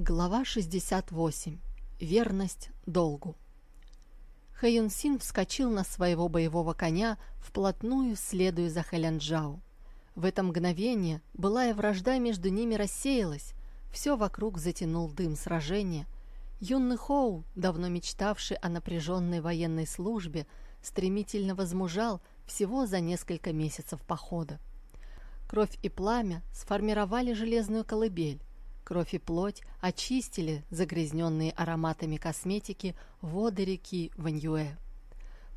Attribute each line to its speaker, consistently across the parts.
Speaker 1: Глава 68. Верность долгу. Хэйюн Син вскочил на своего боевого коня, вплотную следуя за Хэлянджао. В это мгновение былая вражда между ними рассеялась, все вокруг затянул дым сражения. Юный Хоу, давно мечтавший о напряженной военной службе, стремительно возмужал всего за несколько месяцев похода. Кровь и пламя сформировали железную колыбель, Кровь и плоть очистили загрязненные ароматами косметики воды реки Ваньюэ.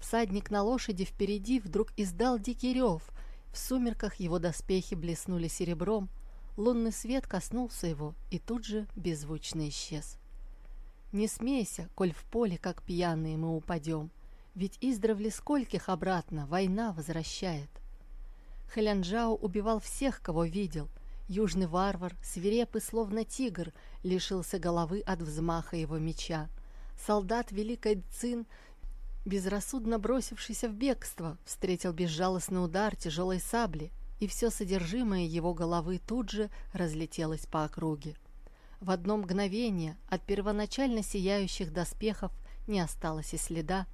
Speaker 1: Всадник на лошади впереди вдруг издал дикий рев. В сумерках его доспехи блеснули серебром. Лунный свет коснулся его и тут же беззвучно исчез. «Не смейся, коль в поле, как пьяные, мы упадем, ведь издревле скольких обратно война возвращает». Хэлянджао убивал всех, кого видел — Южный варвар, свирепый словно тигр, лишился головы от взмаха его меча. Солдат Великой Цин, безрассудно бросившийся в бегство, встретил безжалостный удар тяжелой сабли, и все содержимое его головы тут же разлетелось по округе. В одно мгновение от первоначально сияющих доспехов не осталось и следа,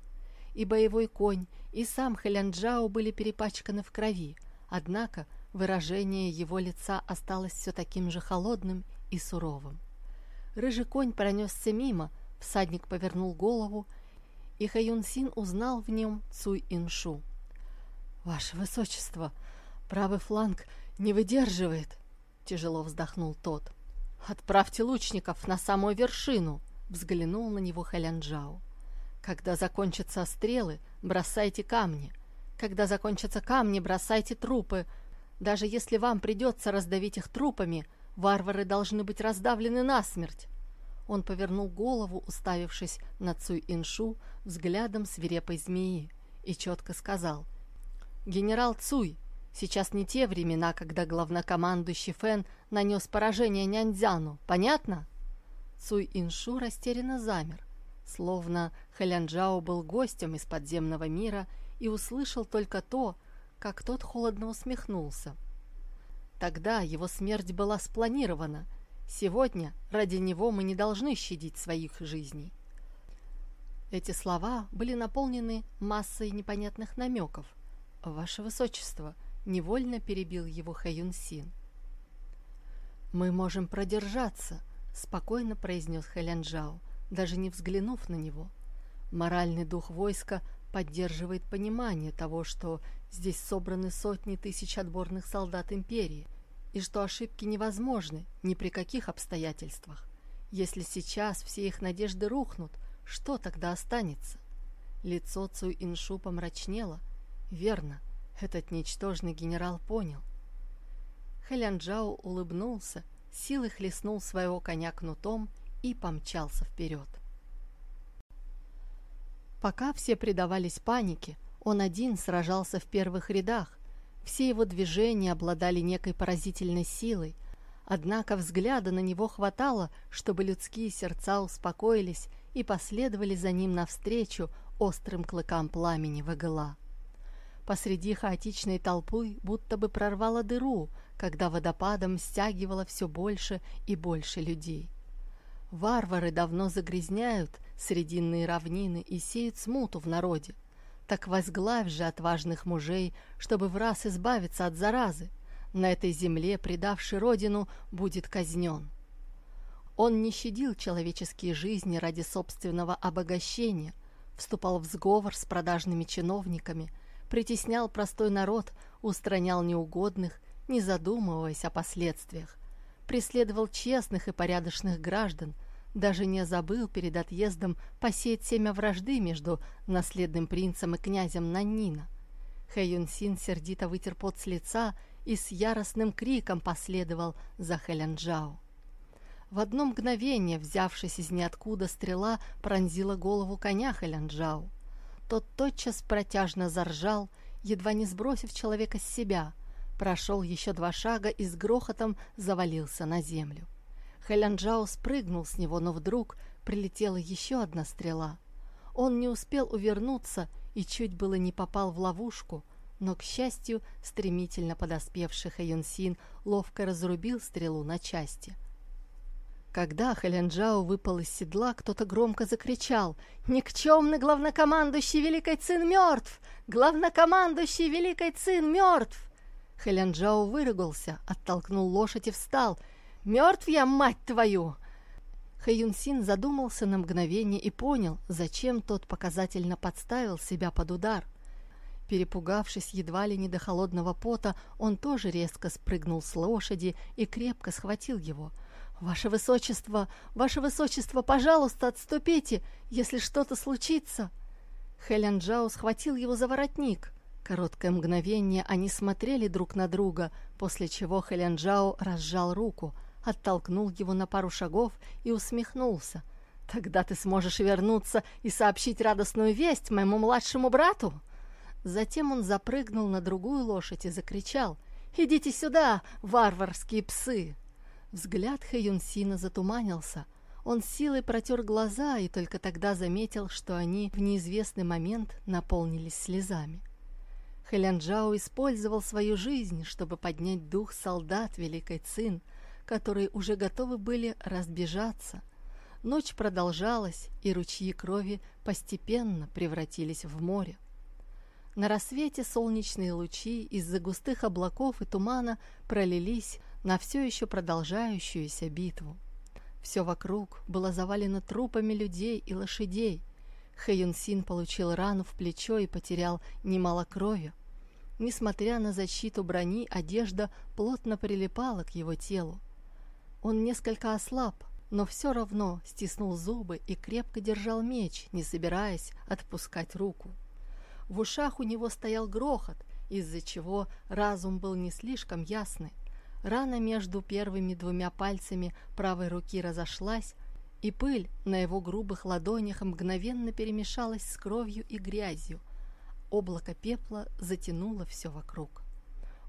Speaker 1: и боевой конь, и сам Хэлянджао были перепачканы в крови, однако Выражение его лица осталось все таким же холодным и суровым. Рыжий конь пронесся мимо, всадник повернул голову, и Хаюн Син узнал в нем Цуй Иншу. «Ваше Высочество, правый фланг не выдерживает!» — тяжело вздохнул тот. «Отправьте лучников на самую вершину!» — взглянул на него Хэлянджао. «Когда закончатся стрелы, бросайте камни. Когда закончатся камни, бросайте трупы, даже если вам придется раздавить их трупами, варвары должны быть раздавлены насмерть. Он повернул голову, уставившись на Цуй Иншу взглядом свирепой змеи, и четко сказал. «Генерал Цуй, сейчас не те времена, когда главнокомандующий Фэн нанес поражение Няньцзяну, понятно?» Цуй Иншу растерянно замер, словно Хэлянджао был гостем из подземного мира и услышал только то, как тот холодно усмехнулся. Тогда его смерть была спланирована. Сегодня ради него мы не должны щадить своих жизней. Эти слова были наполнены массой непонятных намеков. «Ваше Высочество!» — невольно перебил его Хэюн Син. «Мы можем продержаться», — спокойно произнес Хэлянджао, даже не взглянув на него. Моральный дух войска поддерживает понимание того, что здесь собраны сотни тысяч отборных солдат империи, и что ошибки невозможны ни при каких обстоятельствах. Если сейчас все их надежды рухнут, что тогда останется? Лицо Цуй Иншу помрачнело. Верно, этот ничтожный генерал понял. Хэлянджао улыбнулся, силой хлестнул своего коня кнутом и помчался вперед. Пока все предавались панике, он один сражался в первых рядах. Все его движения обладали некой поразительной силой, однако взгляда на него хватало, чтобы людские сердца успокоились и последовали за ним навстречу острым клыкам пламени выгла. Посреди хаотичной толпы будто бы прорвало дыру, когда водопадом стягивало все больше и больше людей. Варвары давно загрязняют срединные равнины и сеют смуту в народе. Так возглавь же отважных мужей, чтобы в раз избавиться от заразы. На этой земле, предавший родину, будет казнен. Он не щадил человеческие жизни ради собственного обогащения, вступал в сговор с продажными чиновниками, притеснял простой народ, устранял неугодных, не задумываясь о последствиях, преследовал честных и порядочных граждан, даже не забыл перед отъездом посеять семя вражды между наследным принцем и князем Наннина. Хэйюн Син сердито вытер пот с лица и с яростным криком последовал за Хэлянджао. В одно мгновение, взявшись из ниоткуда, стрела пронзила голову коня Хэлянджао. Тот тотчас протяжно заржал, едва не сбросив человека с себя — прошел еще два шага и с грохотом завалился на землю. Хэлянджао спрыгнул с него, но вдруг прилетела еще одна стрела. Он не успел увернуться и чуть было не попал в ловушку, но, к счастью, стремительно подоспевший Хэйонсин ловко разрубил стрелу на части. Когда Хэлянджао выпал из седла, кто-то громко закричал «Никчемный главнокомандующий Великой Цин мертв! Главнокомандующий Великой Цин мертв!» Хэлянджао выругался, оттолкнул лошадь и встал. «Мертв я, мать твою!» Хэюнсин задумался на мгновение и понял, зачем тот показательно подставил себя под удар. Перепугавшись едва ли не до холодного пота, он тоже резко спрыгнул с лошади и крепко схватил его. «Ваше Высочество! Ваше Высочество, пожалуйста, отступите, если что-то случится!» Хэлян Джао схватил его за воротник. Короткое мгновение они смотрели друг на друга, после чего Хэлян Джао разжал руку – оттолкнул его на пару шагов и усмехнулся. «Тогда ты сможешь вернуться и сообщить радостную весть моему младшему брату!» Затем он запрыгнул на другую лошадь и закричал «Идите сюда, варварские псы!» Взгляд Хэюнсина затуманился. Он силой протер глаза и только тогда заметил, что они в неизвестный момент наполнились слезами. Хэлянджао использовал свою жизнь, чтобы поднять дух солдат Великой Цин – которые уже готовы были разбежаться. Ночь продолжалась, и ручьи крови постепенно превратились в море. На рассвете солнечные лучи из-за густых облаков и тумана пролились на все еще продолжающуюся битву. Все вокруг было завалено трупами людей и лошадей. Хэйюн Син получил рану в плечо и потерял немало крови. Несмотря на защиту брони, одежда плотно прилипала к его телу. Он несколько ослаб, но все равно стиснул зубы и крепко держал меч, не собираясь отпускать руку. В ушах у него стоял грохот, из-за чего разум был не слишком ясный. Рана между первыми двумя пальцами правой руки разошлась, и пыль на его грубых ладонях мгновенно перемешалась с кровью и грязью. Облако пепла затянуло все вокруг.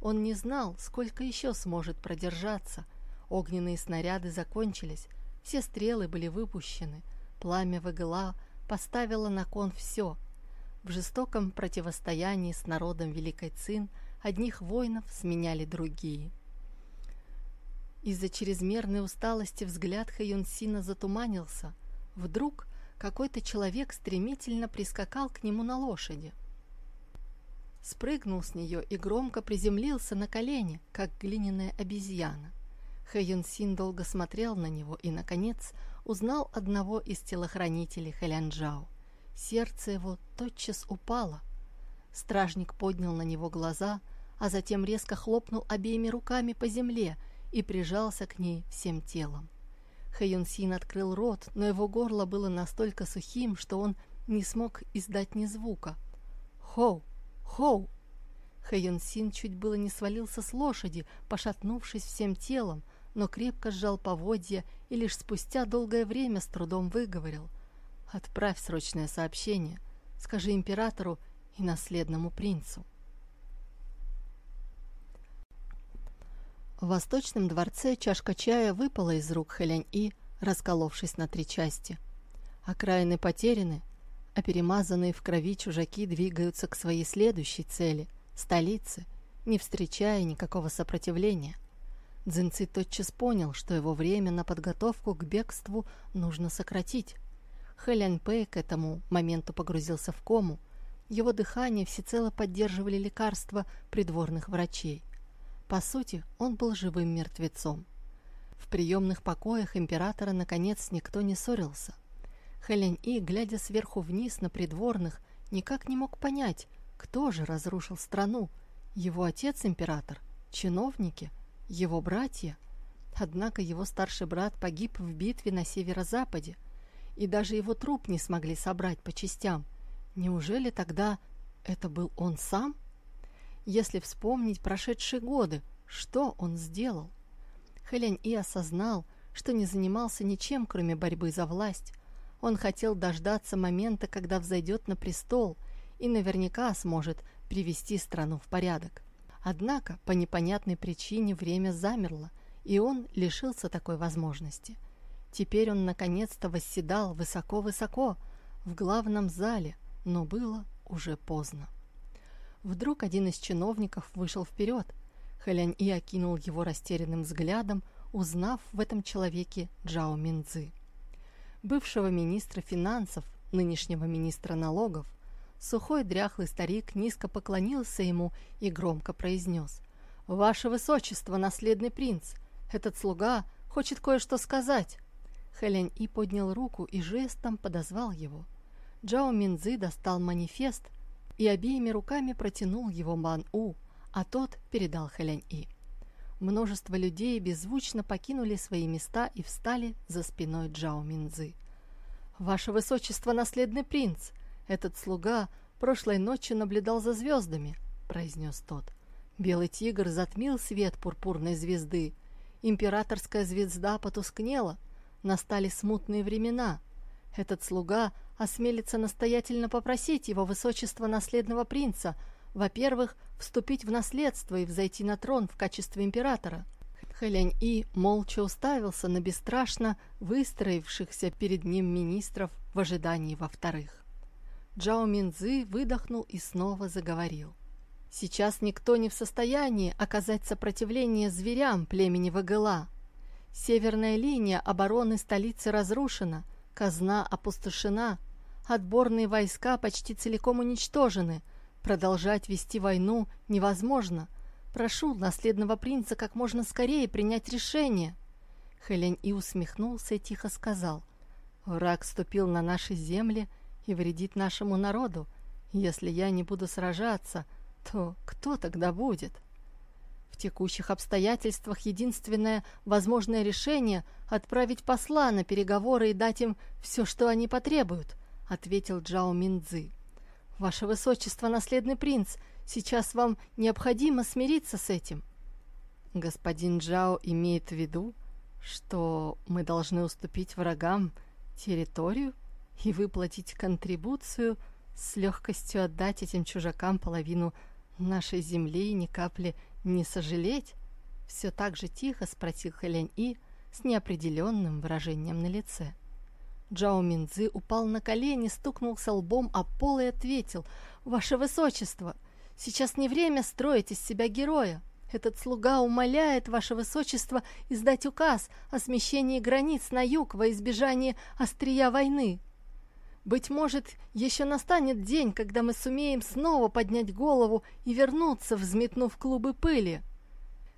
Speaker 1: Он не знал, сколько еще сможет продержаться – Огненные снаряды закончились, все стрелы были выпущены, пламя ВГЛА поставило на кон все. В жестоком противостоянии с народом Великой Цин одних воинов сменяли другие. Из-за чрезмерной усталости взгляд Хаюнсина затуманился. Вдруг какой-то человек стремительно прискакал к нему на лошади. Спрыгнул с нее и громко приземлился на колени, как глиняная обезьяна. Хэйюн Син долго смотрел на него и, наконец, узнал одного из телохранителей Хэлянджао. Сердце его тотчас упало. Стражник поднял на него глаза, а затем резко хлопнул обеими руками по земле и прижался к ней всем телом. Хэйюн Син открыл рот, но его горло было настолько сухим, что он не смог издать ни звука. «Хоу! Хоу!» Хэйюн Син чуть было не свалился с лошади, пошатнувшись всем телом, но крепко сжал поводья и лишь спустя долгое время с трудом выговорил. «Отправь срочное сообщение. Скажи императору и наследному принцу». В восточном дворце чашка чая выпала из рук Хэлянь-И, расколовшись на три части. Окраины потеряны, а перемазанные в крови чужаки двигаются к своей следующей цели – столице, не встречая никакого сопротивления – Дзинци тотчас понял, что его время на подготовку к бегству нужно сократить. Хэлян Пэй к этому моменту погрузился в кому. Его дыхание всецело поддерживали лекарства придворных врачей. По сути, он был живым мертвецом. В приемных покоях императора наконец никто не ссорился. Хэлянь И, глядя сверху вниз на придворных, никак не мог понять, кто же разрушил страну. Его отец-император? Чиновники? Его братья. Однако его старший брат погиб в битве на северо-западе, и даже его труп не смогли собрать по частям. Неужели тогда это был он сам? Если вспомнить прошедшие годы, что он сделал? Хэлянь И осознал, что не занимался ничем, кроме борьбы за власть. Он хотел дождаться момента, когда взойдет на престол и наверняка сможет привести страну в порядок. Однако по непонятной причине время замерло, и он лишился такой возможности. Теперь он наконец-то восседал высоко-высоко в главном зале, но было уже поздно. Вдруг один из чиновников вышел вперед. Хэлянь И окинул его растерянным взглядом, узнав в этом человеке Джао Минзы. Бывшего министра финансов, нынешнего министра налогов, сухой дряхлый старик низко поклонился ему и громко произнес «Ваше Высочество, наследный принц, этот слуга хочет кое-что сказать». Хэлянь И поднял руку и жестом подозвал его. Джао Минзы достал манифест и обеими руками протянул его Ман У, а тот передал Хэлянь И. Множество людей беззвучно покинули свои места и встали за спиной Джао Минзы. «Ваше Высочество, наследный принц! Этот слуга прошлой ночью наблюдал за звездами», — произнес тот. Белый тигр затмил свет пурпурной звезды. Императорская звезда потускнела. Настали смутные времена. Этот слуга осмелится настоятельно попросить его Высочество наследного принца — во-первых, вступить в наследство и взойти на трон в качестве императора. Хэлянь И молча уставился на бесстрашно выстроившихся перед ним министров в ожидании во-вторых. Джао Минзы выдохнул и снова заговорил. «Сейчас никто не в состоянии оказать сопротивление зверям племени Вагыла. Северная линия обороны столицы разрушена, казна опустошена, отборные войска почти целиком уничтожены – Продолжать вести войну невозможно. Прошу наследного принца как можно скорее принять решение. Хелень и усмехнулся и тихо сказал. Враг ступил на наши земли и вредит нашему народу. Если я не буду сражаться, то кто тогда будет? В текущих обстоятельствах единственное возможное решение — отправить посла на переговоры и дать им все, что они потребуют, — ответил Джао Минцзы. «Ваше Высочество, наследный принц, сейчас вам необходимо смириться с этим». Господин Джао имеет в виду, что мы должны уступить врагам территорию и выплатить контрибуцию, с легкостью отдать этим чужакам половину нашей земли и ни капли не сожалеть? Все так же тихо спросил Хэлянь И с неопределенным выражением на лице. Джао Минзы упал на колени, стукнулся лбом о пол и ответил, «Ваше Высочество, сейчас не время строить из себя героя. Этот слуга умоляет Ваше Высочество издать указ о смещении границ на юг во избежание острия войны. Быть может, еще настанет день, когда мы сумеем снова поднять голову и вернуться, взметнув клубы пыли».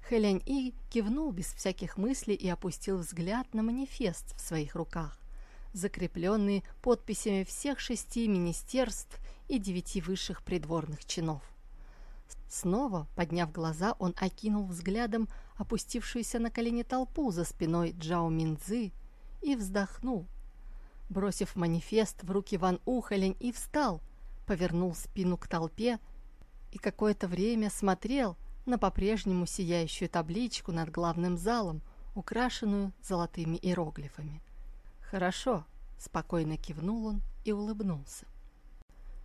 Speaker 1: Хэлянь И кивнул без всяких мыслей и опустил взгляд на манифест в своих руках закрепленные подписями всех шести министерств и девяти высших придворных чинов. Снова, подняв глаза, он окинул взглядом опустившуюся на колени толпу за спиной Джао Минзы и вздохнул. Бросив манифест в руки Ван Ухолень и встал, повернул спину к толпе и какое-то время смотрел на по-прежнему сияющую табличку над главным залом, украшенную золотыми иероглифами. «Хорошо», — спокойно кивнул он и улыбнулся.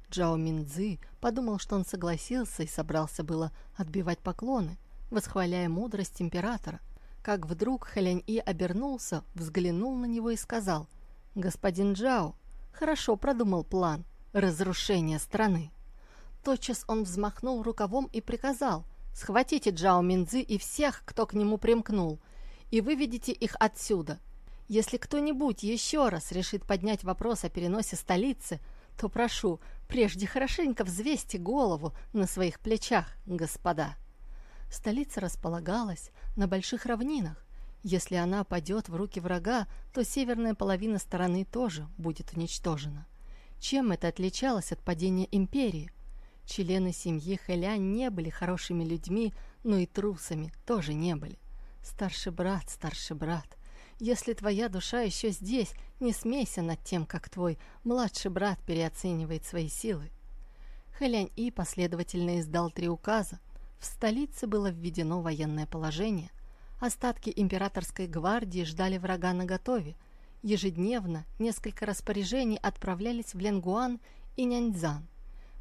Speaker 1: Джао Минзы подумал, что он согласился и собрался было отбивать поклоны, восхваляя мудрость императора, как вдруг Хэлянь-И обернулся, взглянул на него и сказал, «Господин Джао, хорошо продумал план разрушения страны». Тотчас он взмахнул рукавом и приказал, «Схватите Джао Минзы и всех, кто к нему примкнул, и выведите их отсюда, если кто-нибудь еще раз решит поднять вопрос о переносе столицы, то прошу, прежде хорошенько взвесьте голову на своих плечах, господа. Столица располагалась на больших равнинах. Если она падет в руки врага, то северная половина страны тоже будет уничтожена. Чем это отличалось от падения империи? Члены семьи Хэлянь не были хорошими людьми, но и трусами тоже не были. Старший брат, старший брат — если твоя душа еще здесь, не смейся над тем, как твой младший брат переоценивает свои силы. Хэлянь И последовательно издал три указа. В столице было введено военное положение. Остатки императорской гвардии ждали врага наготове. Ежедневно несколько распоряжений отправлялись в Ленгуан и Няньцзан.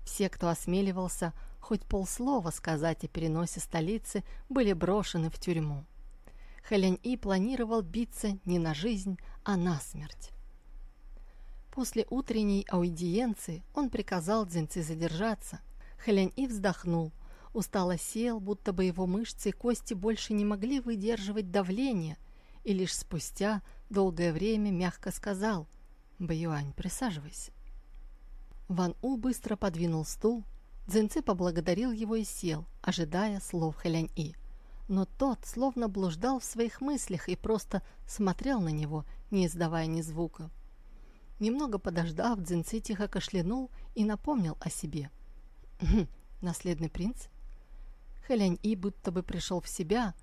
Speaker 1: Все, кто осмеливался хоть полслова сказать о переносе столицы, были брошены в тюрьму. Хэлянь-И планировал биться не на жизнь, а на смерть. После утренней аудиенции он приказал Дзинцы задержаться. Хэлянь-И вздохнул, устало сел, будто бы его мышцы и кости больше не могли выдерживать давление, и лишь спустя долгое время мягко сказал «Баюань, присаживайся». Ван У быстро подвинул стул, Цзиньцы поблагодарил его и сел, ожидая слов Хэлянь-И. Но тот словно блуждал в своих мыслях и просто смотрел на него, не издавая ни звука. Немного подождав, Цзиньцы тихо кашлянул и напомнил о себе. «Хм, «Наследный принц?» Хэлянь-И будто бы пришел в себя,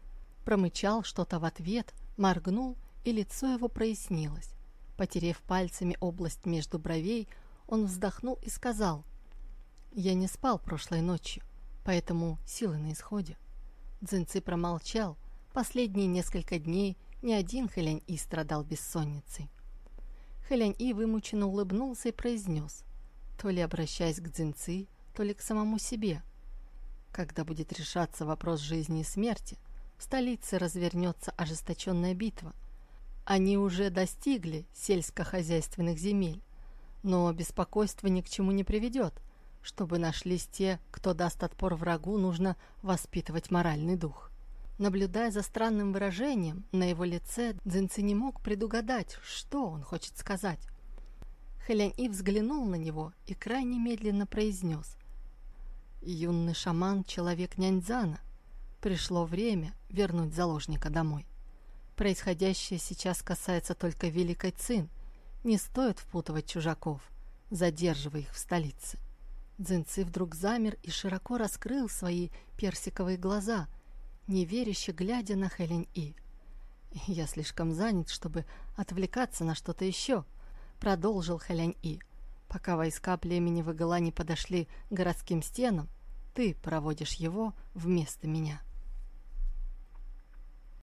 Speaker 1: промычал что-то в ответ, моргнул, и лицо его прояснилось. Потерев пальцами область между бровей, он вздохнул и сказал, «Я не спал прошлой ночью, поэтому силы на исходе». Дзинцы промолчал. Последние несколько дней ни один Хэлянь-И страдал бессонницей. Хэлянь-И вымученно улыбнулся и произнес, то ли обращаясь к Дзинцы, то ли к самому себе. Когда будет решаться вопрос жизни и смерти, в столице развернется ожесточенная битва. Они уже достигли сельскохозяйственных земель, но беспокойство ни к чему не приведет. Чтобы нашлись те, кто даст отпор врагу, нужно воспитывать моральный дух. Наблюдая за странным выражением на его лице, Дзинци не мог предугадать, что он хочет сказать. Хэлянь-И взглянул на него и крайне медленно произнес. «Юный шаман — человек Няньцзана. Пришло время вернуть заложника домой. Происходящее сейчас касается только Великой Цин — не стоит впутывать чужаков, задерживая их в столице. Дзинцы вдруг замер и широко раскрыл свои персиковые глаза, неверяще глядя на Хелень-И. «Я слишком занят, чтобы отвлекаться на что-то еще», — продолжил Хелень-И. «Пока войска племени Вагала не подошли к городским стенам, ты проводишь его вместо меня».